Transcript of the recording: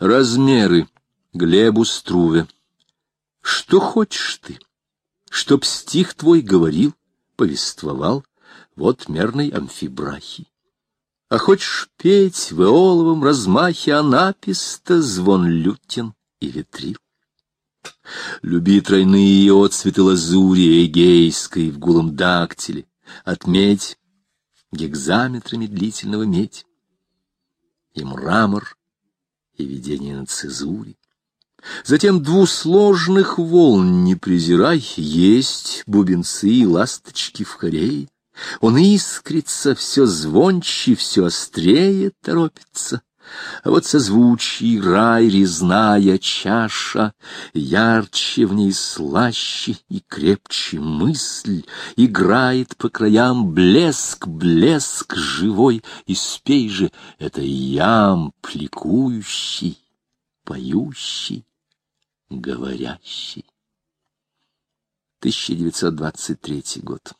Размеры Глебу Струве. Что хочешь ты? Чтоб стих твой говорил, повествовал, вот мерной амфибрахи. А хочешь петь в эоловом размахе анаписта звон лютен и ветрил? Люби тройные отцветы лазури эгейской в гулом дактиле, отметь гекзаметрами длительного медь. И мрамор, и видение на цезуре. Затем двусложных волн не презирай, есть бубенцы и ласточки в хорее. Он искрится, все звонче, все острее торопится. Вот созвучий рай резная чаша, Ярче в ней слаще и крепче мысль, Играет по краям блеск, блеск живой, И спей же, это ям пликующий, поющий, говорящий. 1923 год.